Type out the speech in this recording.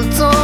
le temps.